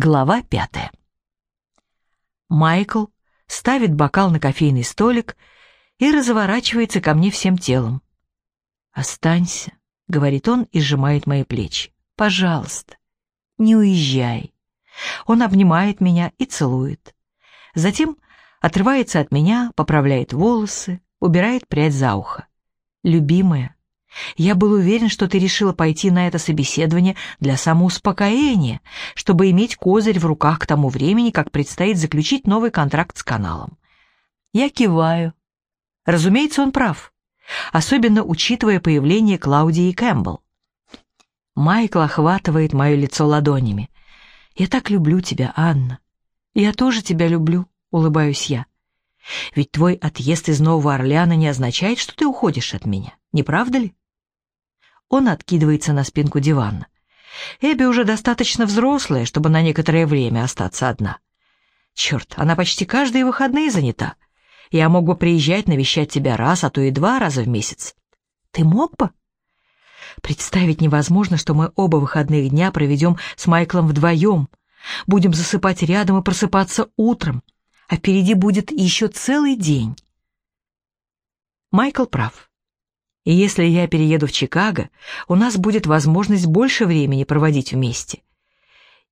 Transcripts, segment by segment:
Глава пятая. Майкл ставит бокал на кофейный столик и разворачивается ко мне всем телом. «Останься», — говорит он и сжимает мои плечи. «Пожалуйста, не уезжай». Он обнимает меня и целует. Затем отрывается от меня, поправляет волосы, убирает прядь за ухо. «Любимая, я был уверен, что ты решила пойти на это собеседование для самоуспокоения, чтобы иметь козырь в руках к тому времени, как предстоит заключить новый контракт с каналом. Я киваю. Разумеется, он прав, особенно учитывая появление Клаудии Кэмпбелл. Майкл охватывает мое лицо ладонями. «Я так люблю тебя, Анна. Я тоже тебя люблю», — улыбаюсь я. «Ведь твой отъезд из Нового Орлеана не означает, что ты уходишь от меня, не правда ли?» Он откидывается на спинку дивана. Эбби уже достаточно взрослая, чтобы на некоторое время остаться одна. Черт, она почти каждые выходные занята. Я мог бы приезжать навещать тебя раз, а то и два раза в месяц. Ты мог бы? Представить невозможно, что мы оба выходных дня проведем с Майклом вдвоем. Будем засыпать рядом и просыпаться утром, а впереди будет еще целый день. Майкл прав. И если я перееду в Чикаго, у нас будет возможность больше времени проводить вместе.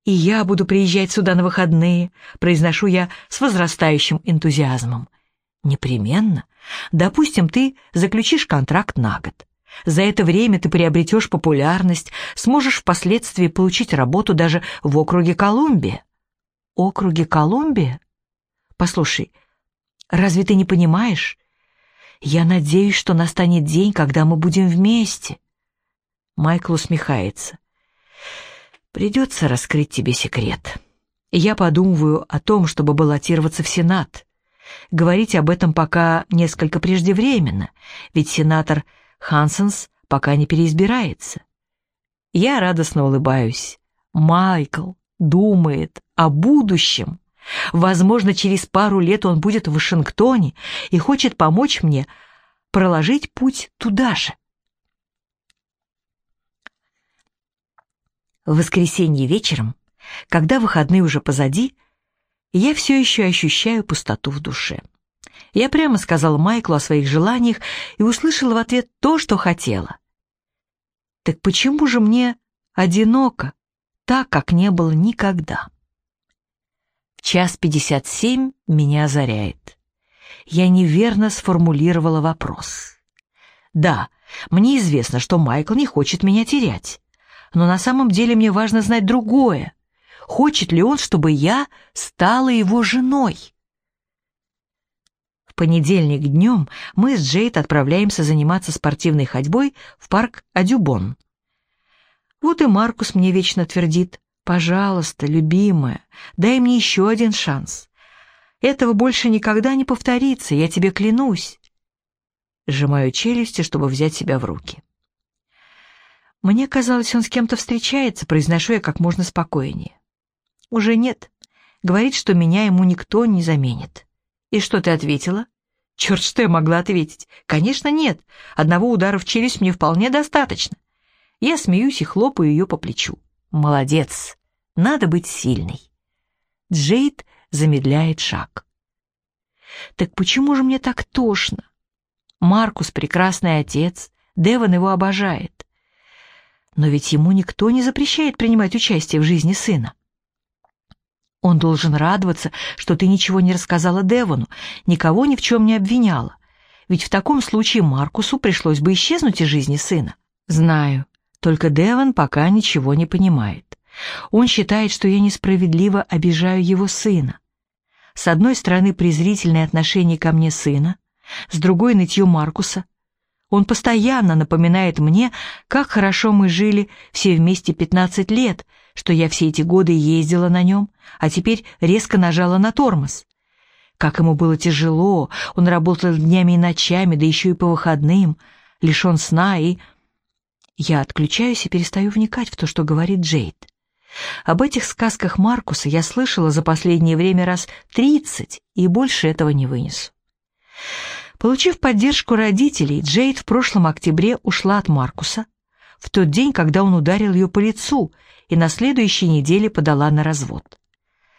И я буду приезжать сюда на выходные, произношу я с возрастающим энтузиазмом. Непременно. Допустим, ты заключишь контракт на год. За это время ты приобретешь популярность, сможешь впоследствии получить работу даже в округе Колумбия. Округе Колумбия? Послушай, разве ты не понимаешь? Я надеюсь, что настанет день, когда мы будем вместе. Майкл усмехается. Придется раскрыть тебе секрет. Я подумываю о том, чтобы баллотироваться в Сенат. Говорить об этом пока несколько преждевременно, ведь сенатор Хансенс пока не переизбирается. Я радостно улыбаюсь. Майкл думает о будущем. Возможно, через пару лет он будет в Вашингтоне и хочет помочь мне проложить путь туда же. В воскресенье вечером, когда выходные уже позади, я все еще ощущаю пустоту в душе. Я прямо сказала Майклу о своих желаниях и услышала в ответ то, что хотела. Так почему же мне одиноко, так, как не было никогда? Час пятьдесят семь меня озаряет. Я неверно сформулировала вопрос. Да, мне известно, что Майкл не хочет меня терять. Но на самом деле мне важно знать другое. Хочет ли он, чтобы я стала его женой? В понедельник днем мы с Джейд отправляемся заниматься спортивной ходьбой в парк Адюбон. Вот и Маркус мне вечно твердит, Пожалуйста, любимая, дай мне еще один шанс. Этого больше никогда не повторится, я тебе клянусь. Сжимаю челюсти, чтобы взять себя в руки. Мне казалось, он с кем-то встречается, произношу я как можно спокойнее. Уже нет. Говорит, что меня ему никто не заменит. И что ты ответила? Черт, что я могла ответить? Конечно, нет. Одного удара в челюсть мне вполне достаточно. Я смеюсь и хлопаю ее по плечу. Молодец. Надо быть сильной. Джейд замедляет шаг. Так почему же мне так тошно? Маркус прекрасный отец, Деван его обожает. Но ведь ему никто не запрещает принимать участие в жизни сына. Он должен радоваться, что ты ничего не рассказала Девану, никого ни в чем не обвиняла. Ведь в таком случае Маркусу пришлось бы исчезнуть из жизни сына. Знаю, только Деван пока ничего не понимает. Он считает, что я несправедливо обижаю его сына. С одной стороны презрительное отношение ко мне сына, с другой нытье Маркуса. Он постоянно напоминает мне, как хорошо мы жили все вместе 15 лет, что я все эти годы ездила на нем, а теперь резко нажала на тормоз. Как ему было тяжело, он работал днями и ночами, да еще и по выходным, лишен сна и... Я отключаюсь и перестаю вникать в то, что говорит Джейд. Об этих сказках Маркуса я слышала за последнее время раз тридцать, и больше этого не вынесу. Получив поддержку родителей, Джейд в прошлом октябре ушла от Маркуса, в тот день, когда он ударил ее по лицу, и на следующей неделе подала на развод.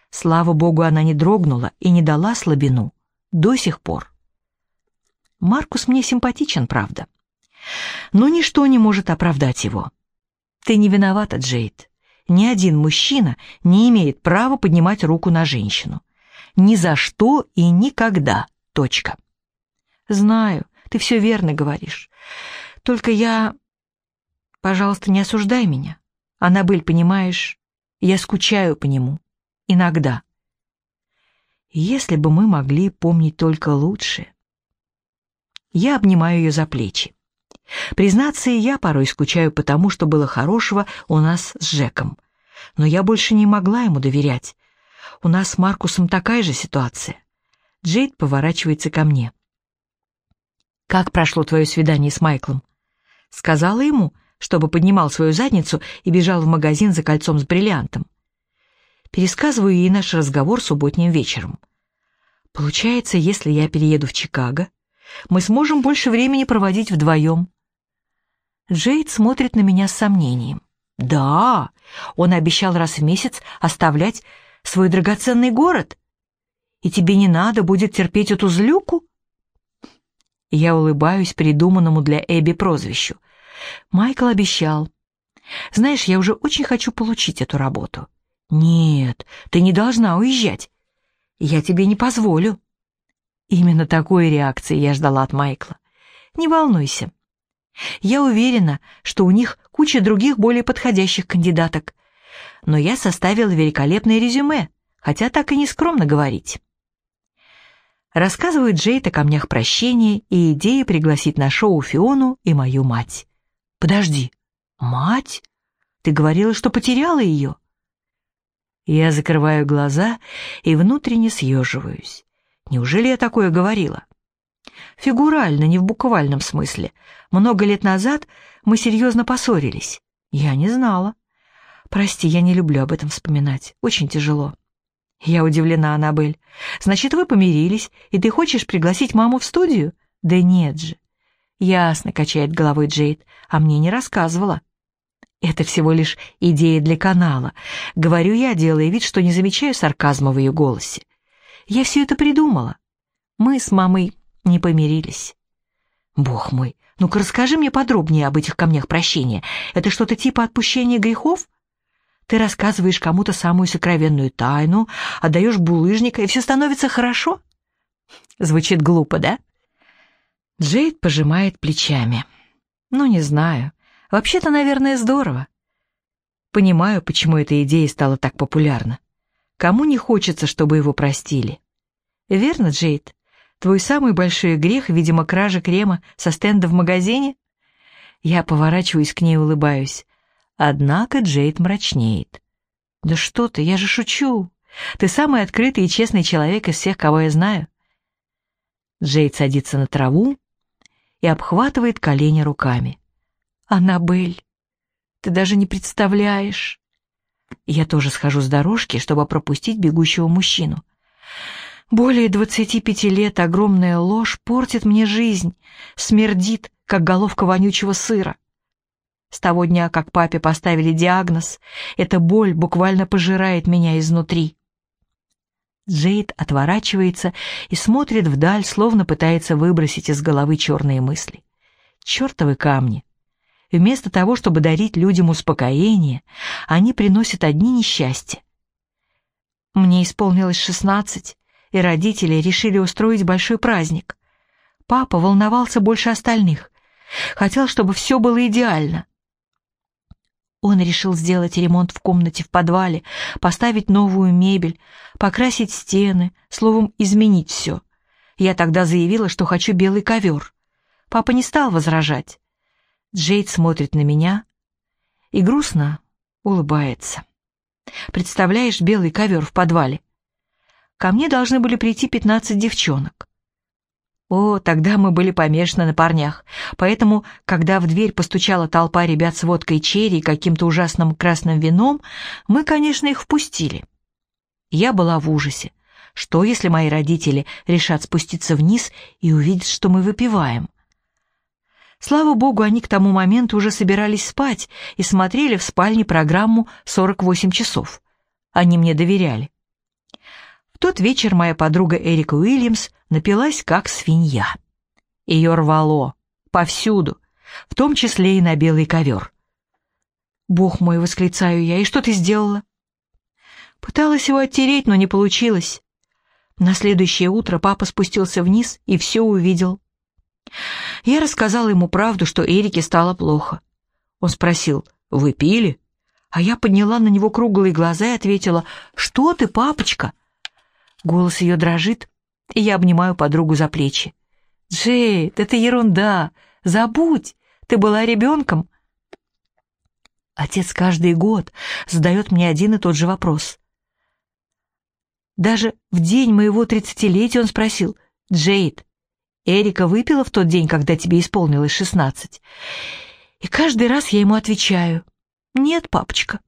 Слава богу, она не дрогнула и не дала слабину. До сих пор. Маркус мне симпатичен, правда. Но ничто не может оправдать его. Ты не виновата, Джейд. Ни один мужчина не имеет права поднимать руку на женщину. Ни за что и никогда. Точка. Знаю, ты все верно говоришь. Только я... Пожалуйста, не осуждай меня. Аннабель, понимаешь, я скучаю по нему. Иногда. Если бы мы могли помнить только лучшее. Я обнимаю ее за плечи. Признаться, и я порой скучаю по тому, что было хорошего у нас с Жеком. Но я больше не могла ему доверять. У нас с Маркусом такая же ситуация. Джейд поворачивается ко мне. «Как прошло твое свидание с Майклом?» Сказала ему, чтобы поднимал свою задницу и бежал в магазин за кольцом с бриллиантом. Пересказываю ей наш разговор субботним вечером. Получается, если я перееду в Чикаго, мы сможем больше времени проводить вдвоем. Джейд смотрит на меня с сомнением. Да, он обещал раз в месяц оставлять свой драгоценный город. И тебе не надо будет терпеть эту злюку? Я улыбаюсь придуманному для Эбби прозвищу. Майкл обещал. Знаешь, я уже очень хочу получить эту работу. Нет, ты не должна уезжать. Я тебе не позволю. Именно такой реакции я ждала от Майкла. Не волнуйся. Я уверена, что у них куча других более подходящих кандидаток. Но я составила великолепное резюме, хотя так и не скромно говорить. Рассказывает Джейд о камнях прощения и идее пригласить на шоу Фиону и мою мать. «Подожди, мать? Ты говорила, что потеряла ее?» Я закрываю глаза и внутренне съеживаюсь. Неужели я такое говорила? Фигурально, не в буквальном смысле. Много лет назад мы серьезно поссорились. Я не знала. Прости, я не люблю об этом вспоминать. Очень тяжело. Я удивлена, Аннабель. Значит, вы помирились, и ты хочешь пригласить маму в студию? Да нет же. Ясно, качает головой Джейд, а мне не рассказывала. Это всего лишь идея для канала. Говорю я, делая вид, что не замечаю сарказма в ее голосе. Я все это придумала. Мы с мамой не помирились. Бог мой, ну-ка расскажи мне подробнее об этих камнях прощения. Это что-то типа отпущения грехов? Ты рассказываешь кому-то самую сокровенную тайну, отдаешь булыжника, и все становится хорошо? Звучит глупо, да? Джейд пожимает плечами. Ну, не знаю. Вообще-то, наверное, здорово. Понимаю, почему эта идея стала так популярна. Кому не хочется, чтобы его простили? Верно, Джейд? Твой самый большой грех, видимо, кража крема со стенда в магазине? Я поворачиваюсь к ней и улыбаюсь. Однако Джейд мрачнеет. «Да что ты, я же шучу. Ты самый открытый и честный человек из всех, кого я знаю». Джейд садится на траву и обхватывает колени руками. «Аннабель, ты даже не представляешь». Я тоже схожу с дорожки, чтобы пропустить бегущего мужчину. Более двадцати пяти лет огромная ложь портит мне жизнь, смердит, как головка вонючего сыра. С того дня, как папе поставили диагноз, эта боль буквально пожирает меня изнутри. Джейд отворачивается и смотрит вдаль, словно пытается выбросить из головы черные мысли. Чертовы камни. Вместо того, чтобы дарить людям успокоение, они приносят одни несчастья. Мне исполнилось шестнадцать, и родители решили устроить большой праздник. Папа волновался больше остальных. Хотел, чтобы все было идеально. Он решил сделать ремонт в комнате в подвале, поставить новую мебель, покрасить стены, словом, изменить все. Я тогда заявила, что хочу белый ковер. Папа не стал возражать. Джейд смотрит на меня и грустно улыбается. Представляешь белый ковер в подвале? Ко мне должны были прийти пятнадцать девчонок. О, тогда мы были помешаны на парнях, поэтому, когда в дверь постучала толпа ребят с водкой черри и каким-то ужасным красным вином, мы, конечно, их впустили. Я была в ужасе. Что, если мои родители решат спуститься вниз и увидят, что мы выпиваем? Слава богу, они к тому моменту уже собирались спать и смотрели в спальне программу «48 часов». Они мне доверяли. Тот вечер моя подруга Эрика Уильямс напилась как свинья. Ее рвало повсюду, в том числе и на белый ковер. «Бог мой!» — восклицаю я. «И что ты сделала?» Пыталась его оттереть, но не получилось. На следующее утро папа спустился вниз и все увидел. Я рассказала ему правду, что Эрике стало плохо. Он спросил, «Вы пили?» А я подняла на него круглые глаза и ответила, «Что ты, папочка?» Голос ее дрожит, и я обнимаю подругу за плечи. «Джейд, это ерунда! Забудь! Ты была ребенком!» Отец каждый год задает мне один и тот же вопрос. Даже в день моего тридцатилетия он спросил, «Джейд, Эрика выпила в тот день, когда тебе исполнилось шестнадцать?» И каждый раз я ему отвечаю, «Нет, папочка».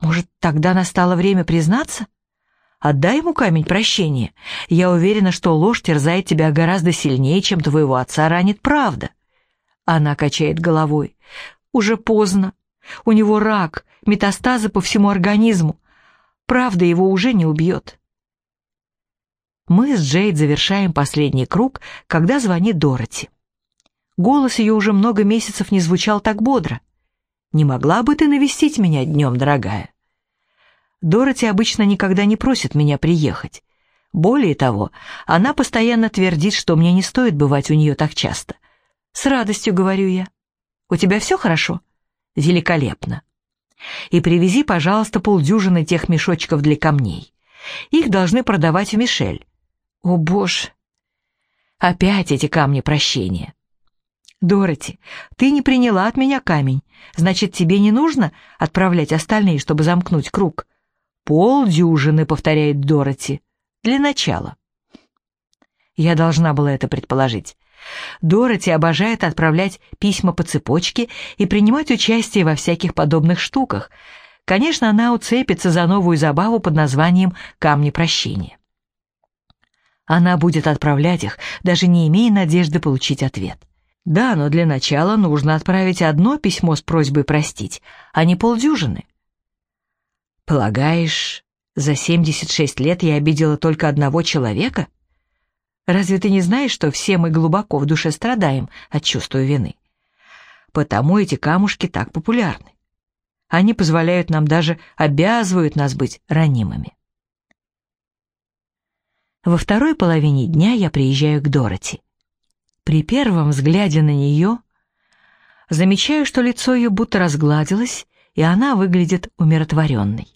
Может, тогда настало время признаться? Отдай ему камень прощения. Я уверена, что ложь терзает тебя гораздо сильнее, чем твоего отца ранит правда. Она качает головой. Уже поздно. У него рак, метастазы по всему организму. Правда его уже не убьет. Мы с Джейд завершаем последний круг, когда звонит Дороти. Голос ее уже много месяцев не звучал так бодро. «Не могла бы ты навестить меня днем, дорогая?» Дороти обычно никогда не просит меня приехать. Более того, она постоянно твердит, что мне не стоит бывать у нее так часто. С радостью говорю я. «У тебя все хорошо?» «Великолепно». «И привези, пожалуйста, полдюжины тех мешочков для камней. Их должны продавать в Мишель». «О, боже!» «Опять эти камни прощения». «Дороти, ты не приняла от меня камень. Значит, тебе не нужно отправлять остальные, чтобы замкнуть круг?» «Полдюжины», — повторяет Дороти. «Для начала». Я должна была это предположить. Дороти обожает отправлять письма по цепочке и принимать участие во всяких подобных штуках. Конечно, она уцепится за новую забаву под названием «Камни прощения». Она будет отправлять их, даже не имея надежды получить ответ. Да, но для начала нужно отправить одно письмо с просьбой простить, а не полдюжины. Полагаешь, за 76 лет я обидела только одного человека? Разве ты не знаешь, что все мы глубоко в душе страдаем от чувства вины? Потому эти камушки так популярны. Они позволяют нам даже, обязывают нас быть ранимыми. Во второй половине дня я приезжаю к Дороти. При первом взгляде на нее замечаю, что лицо ее будто разгладилось, и она выглядит умиротворенной.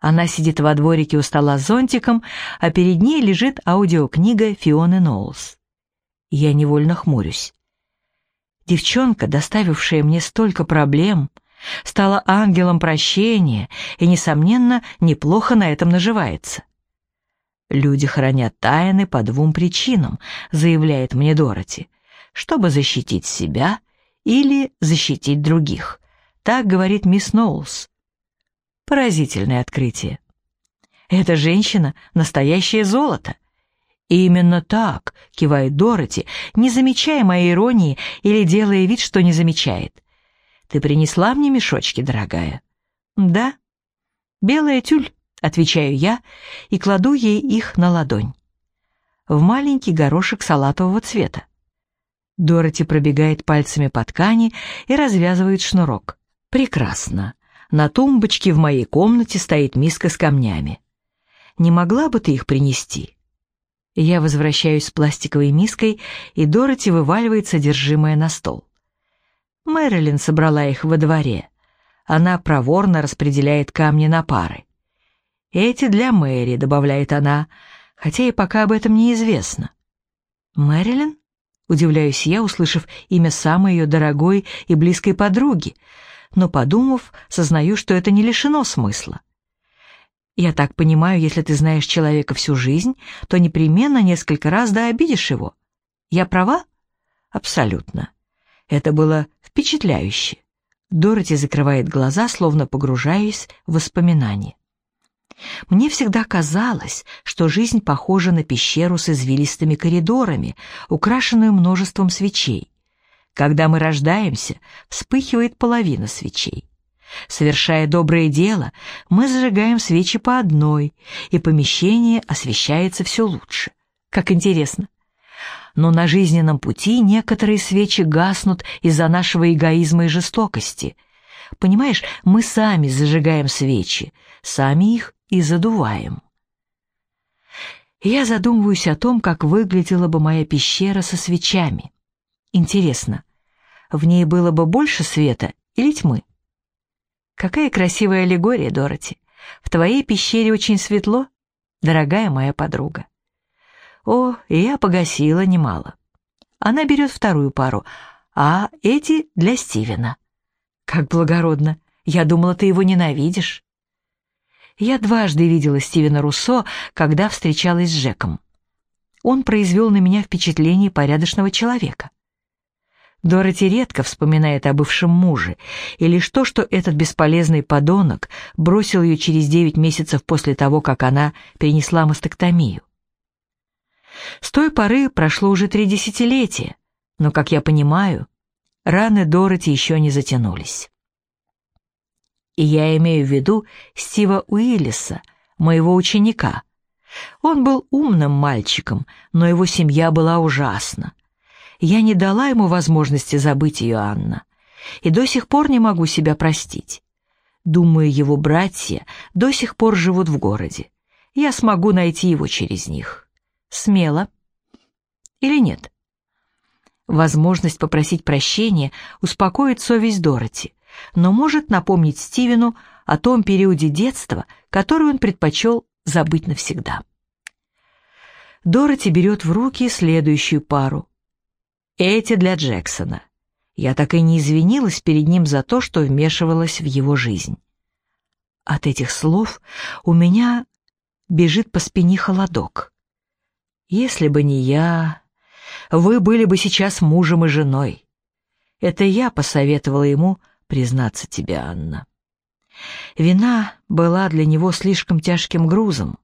Она сидит во дворике у стола с зонтиком, а перед ней лежит аудиокнига Фионы Ноулс. Я невольно хмурюсь. Девчонка, доставившая мне столько проблем, стала ангелом прощения и, несомненно, неплохо на этом наживается. «Люди хранят тайны по двум причинам», — заявляет мне Дороти, «чтобы защитить себя или защитить других». Так говорит мисс Ноулс. Поразительное открытие. Эта женщина — настоящее золото. И именно так, кивает Дороти, не замечая моей иронии или делая вид, что не замечает. Ты принесла мне мешочки, дорогая? Да. Белая тюль, отвечаю я и кладу ей их на ладонь. В маленький горошек салатового цвета. Дороти пробегает пальцами по ткани и развязывает шнурок. Прекрасно. На тумбочке в моей комнате стоит миска с камнями. Не могла бы ты их принести? Я возвращаюсь с пластиковой миской, и Дороти вываливает содержимое на стол. Мэрилин собрала их во дворе. Она проворно распределяет камни на пары. «Эти для Мэри», — добавляет она, хотя и пока об этом неизвестно. «Мэрилин?» — удивляюсь я, услышав имя самой ее дорогой и близкой подруги — но, подумав, сознаю, что это не лишено смысла. Я так понимаю, если ты знаешь человека всю жизнь, то непременно несколько раз да обидишь его. Я права? Абсолютно. Это было впечатляюще. Дороти закрывает глаза, словно погружаясь в воспоминания. Мне всегда казалось, что жизнь похожа на пещеру с извилистыми коридорами, украшенную множеством свечей. Когда мы рождаемся, вспыхивает половина свечей. Совершая доброе дело, мы зажигаем свечи по одной, и помещение освещается все лучше. Как интересно. Но на жизненном пути некоторые свечи гаснут из-за нашего эгоизма и жестокости. Понимаешь, мы сами зажигаем свечи, сами их и задуваем. Я задумываюсь о том, как выглядела бы моя пещера со свечами. Интересно, в ней было бы больше света или тьмы? Какая красивая аллегория, Дороти. В твоей пещере очень светло, дорогая моя подруга. О, я погасила немало. Она берет вторую пару, а эти для Стивена. Как благородно. Я думала, ты его ненавидишь. Я дважды видела Стивена Руссо, когда встречалась с Джеком. Он произвел на меня впечатление порядочного человека. Дороти редко вспоминает о бывшем муже, и лишь то, что этот бесполезный подонок бросил ее через девять месяцев после того, как она перенесла мастектомию. С той поры прошло уже три десятилетия, но, как я понимаю, раны Дороти еще не затянулись. И я имею в виду Стива Уиллиса, моего ученика. Он был умным мальчиком, но его семья была ужасна. Я не дала ему возможности забыть ее, Анна, и до сих пор не могу себя простить. Думаю, его братья до сих пор живут в городе. Я смогу найти его через них. Смело. Или нет? Возможность попросить прощения успокоит совесть Дороти, но может напомнить Стивену о том периоде детства, который он предпочел забыть навсегда. Дороти берет в руки следующую пару. Эти для Джексона. Я так и не извинилась перед ним за то, что вмешивалась в его жизнь. От этих слов у меня бежит по спине холодок. Если бы не я, вы были бы сейчас мужем и женой. Это я посоветовала ему признаться тебе, Анна. Вина была для него слишком тяжким грузом.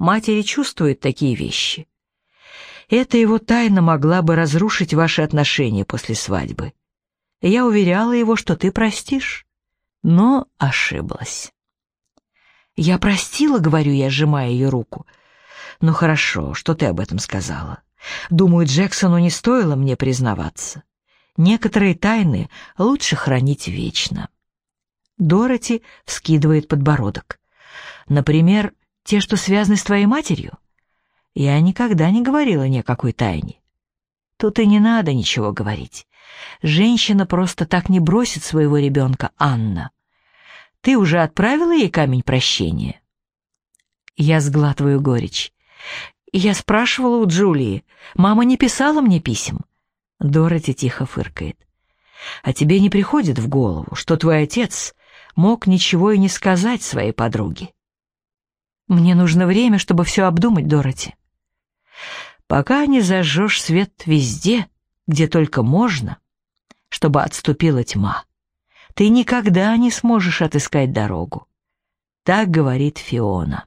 Матери чувствуют такие вещи. Эта его тайна могла бы разрушить ваши отношения после свадьбы. Я уверяла его, что ты простишь, но ошиблась. Я простила, говорю я, сжимая ее руку. Ну хорошо, что ты об этом сказала. Думаю, Джексону не стоило мне признаваться. Некоторые тайны лучше хранить вечно. Дороти вскидывает подбородок. Например, те, что связаны с твоей матерью? Я никогда не говорила ни о какой тайне. Тут и не надо ничего говорить. Женщина просто так не бросит своего ребенка, Анна. Ты уже отправила ей камень прощения? Я сглатываю горечь. Я спрашивала у Джулии. Мама не писала мне писем. Дороти тихо фыркает. А тебе не приходит в голову, что твой отец мог ничего и не сказать своей подруге? Мне нужно время, чтобы все обдумать, Дороти пока не зажжешь свет везде, где только можно, чтобы отступила тьма. Ты никогда не сможешь отыскать дорогу. Так говорит Фиона.